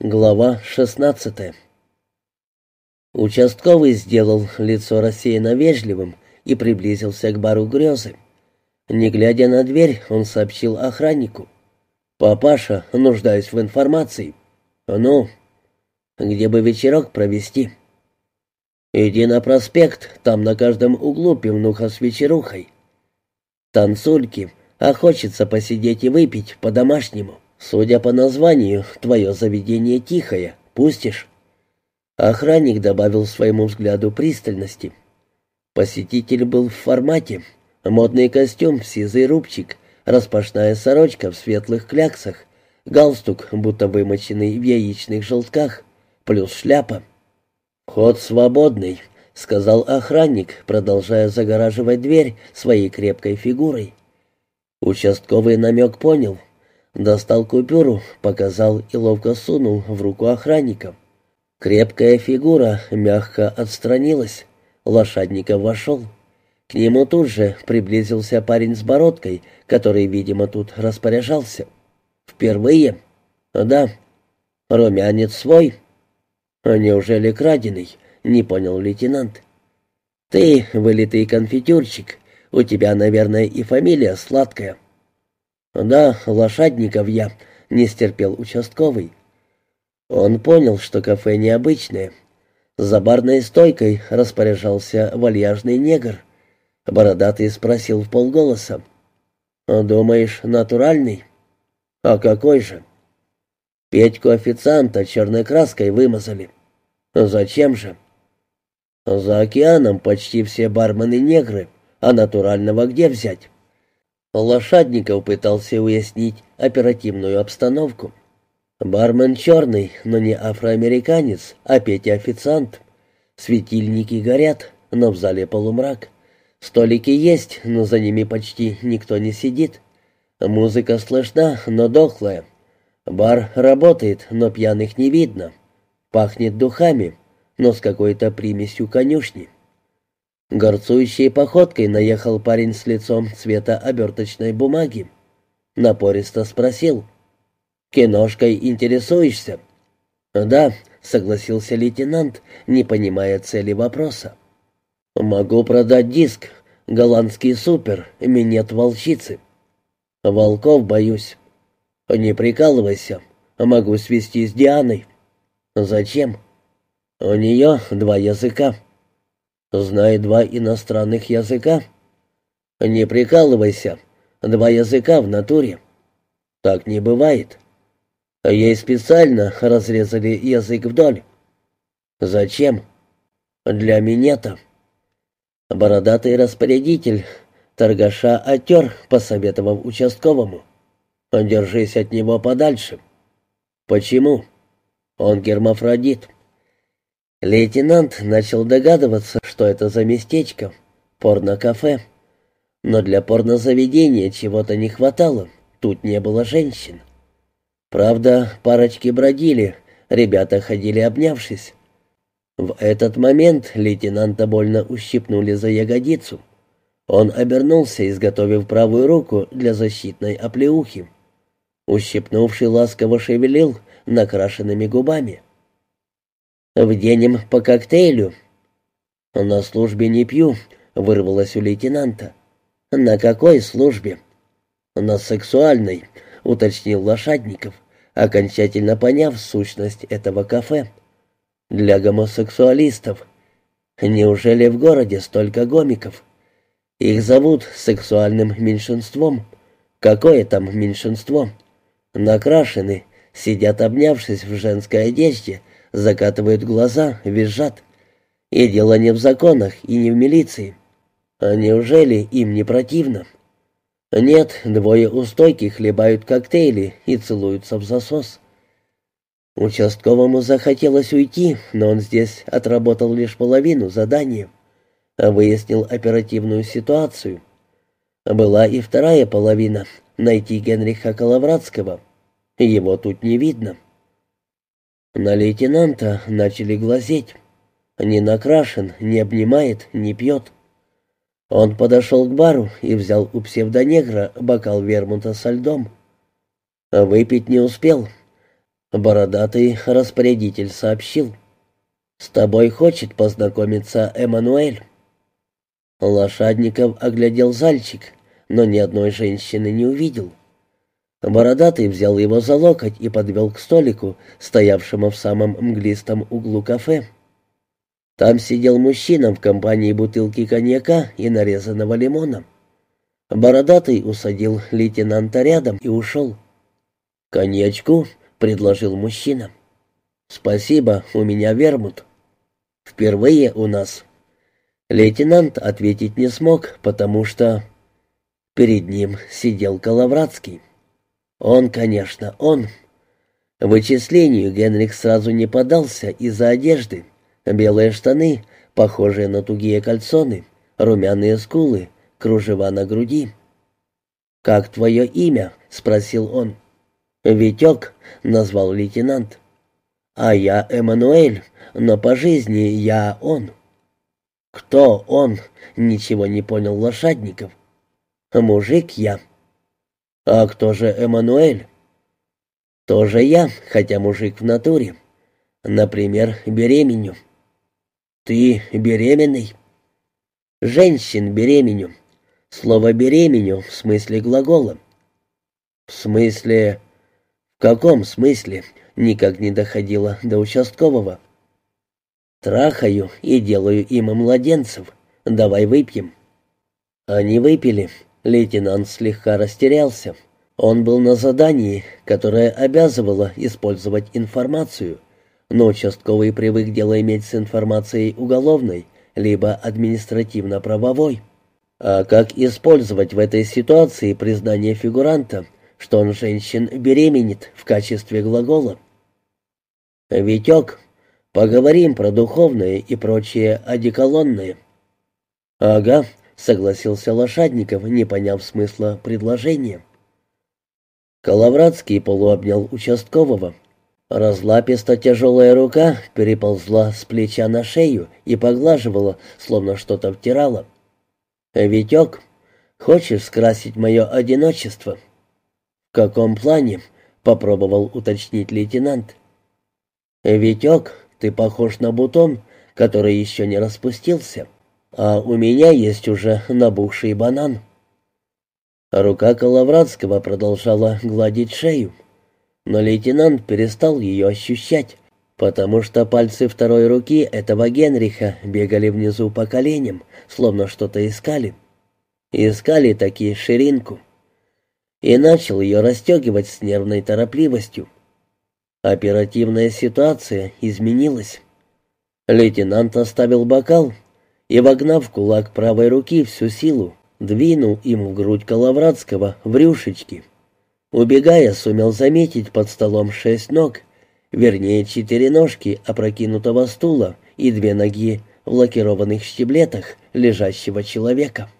Глава 16 Участковый сделал лицо рассеянно вежливым и приблизился к бару грезы. Не глядя на дверь, он сообщил охраннику. «Папаша, нуждаюсь в информации». «Ну, где бы вечерок провести?» «Иди на проспект, там на каждом углу пивнуха с вечерухой». «Танцульки, а хочется посидеть и выпить по-домашнему». Судя по названию, твое заведение тихое. Пустишь?» Охранник добавил своему взгляду пристальности. Посетитель был в формате. Модный костюм, сизый рубчик, распашная сорочка в светлых кляксах, галстук, будто вымоченный в яичных желтках, плюс шляпа. «Вход свободный», — сказал охранник, продолжая загораживать дверь своей крепкой фигурой. Участковый намек понял — Достал купюру, показал и ловко сунул в руку охранника. Крепкая фигура мягко отстранилась. Лошадников вошел. К нему тут же приблизился парень с бородкой, который, видимо, тут распоряжался. «Впервые?» «Да». «Румянец свой?» «А неужели краденый?» — не понял лейтенант. «Ты вылитый конфетюрчик. У тебя, наверное, и фамилия сладкая». «Да, лошадников я», — не стерпел участковый. Он понял, что кафе необычное. За барной стойкой распоряжался вальяжный негр. Бородатый спросил в полголоса. «Думаешь, натуральный?» «А какой же?» «Петьку официанта черной краской вымазали». «Зачем же?» «За океаном почти все бармены негры, а натурального где взять?» Лошадников пытался уяснить оперативную обстановку. Бармен черный, но не афроамериканец, а Петя официант. Светильники горят, но в зале полумрак. Столики есть, но за ними почти никто не сидит. Музыка слышна, но дохлая. Бар работает, но пьяных не видно. Пахнет духами, но с какой-то примесью конюшни. Горцующей походкой наехал парень с лицом цвета оберточной бумаги. Напористо спросил. «Киношкой интересуешься?» «Да», — согласился лейтенант, не понимая цели вопроса. «Могу продать диск. Голландский супер, минет волчицы. Волков боюсь. Не прикалывайся. Могу свести с Дианой. Зачем? У нее два языка. Знает два иностранных языка. Не прикалывайся. Два языка в натуре. Так не бывает. Ей специально разрезали язык вдоль. Зачем? Для минета. Бородатый распорядитель торгаша оттер, посоветовав участковому. Держись от него подальше. Почему? Он гермафродит. Лейтенант начал догадываться, что это за местечко. Порно-кафе. Но для порнозаведения чего-то не хватало. Тут не было женщин. Правда, парочки бродили, ребята ходили обнявшись. В этот момент лейтенанта больно ущипнули за ягодицу. Он обернулся, изготовив правую руку для защитной оплеухи. Ущипнувший ласково шевелил накрашенными губами. «Вденем по коктейлю». «На службе не пью», — вырвалось у лейтенанта. «На какой службе?» «На сексуальной», — уточнил Лошадников, окончательно поняв сущность этого кафе. «Для гомосексуалистов. Неужели в городе столько гомиков? Их зовут сексуальным меньшинством. Какое там меньшинство? Накрашены, сидят обнявшись в женской одежде закатывают глаза, визжат. И дело не в законах и не в милиции. А неужели им не противно? Нет, двое у стойки хлебают коктейли и целуются в засос. Участковому захотелось уйти, но он здесь отработал лишь половину задания, а выяснил оперативную ситуацию. Была и вторая половина — найти Генриха Коловратского. Его тут не видно. На лейтенанта начали глазеть. Не накрашен, не обнимает, не пьет. Он подошел к бару и взял у псевдонегра бокал вермута со льдом. Выпить не успел. Бородатый распорядитель сообщил. «С тобой хочет познакомиться Эммануэль». Лошадников оглядел зальчик, но ни одной женщины не увидел. Бородатый взял его за локоть и подвел к столику, стоявшему в самом мглистом углу кафе. Там сидел мужчина в компании бутылки коньяка и нарезанного лимона. Бородатый усадил лейтенанта рядом и ушел. «Коньячку?» — предложил мужчина. «Спасибо, у меня вермут». «Впервые у нас». Лейтенант ответить не смог, потому что... Перед ним сидел Коловратский. Он, конечно, он. Вычислению Генрих сразу не подался из-за одежды. Белые штаны, похожие на тугие кальсоны, румяные скулы, кружева на груди. «Как твое имя?» — спросил он. «Витек», — назвал лейтенант. «А я Эммануэль, но по жизни я он». «Кто он?» — ничего не понял Лошадников. «Мужик я». «А кто же Эммануэль?» «Тоже я, хотя мужик в натуре. Например, беременю». «Ты беременный?» «Женщин беременю. Слово «беременю» в смысле глагола». «В смысле...» «В каком смысле?» Никак не доходило до участкового. «Трахаю и делаю им младенцев. Давай выпьем». Они выпили. Лейтенант слегка растерялся. Он был на задании, которое обязывало использовать информацию, но участковый привык дело иметь с информацией уголовной, либо административно-правовой. А как использовать в этой ситуации признание фигуранта, что он женщин беременит в качестве глагола? «Витек, поговорим про духовное и прочее одеколонное». «Ага», согласился Лошадников, не поняв смысла предложения. Коловратский полуобнял участкового. Разлаписто тяжелая рука переползла с плеча на шею и поглаживала, словно что-то втирала. «Витек, хочешь скрасить мое одиночество?» «В каком плане?» — попробовал уточнить лейтенант. «Витек, ты похож на бутон, который еще не распустился» а у меня есть уже набухший банан». Рука Коловратского продолжала гладить шею, но лейтенант перестал ее ощущать, потому что пальцы второй руки этого Генриха бегали внизу по коленям, словно что-то искали. Искали такие ширинку. И начал ее расстегивать с нервной торопливостью. Оперативная ситуация изменилась. Лейтенант оставил бокал и, вогнав кулак правой руки всю силу, двинул им в грудь Коловратского в рюшечки. Убегая, сумел заметить под столом шесть ног, вернее, четыре ножки опрокинутого стула и две ноги в лакированных штиблетах лежащего человека.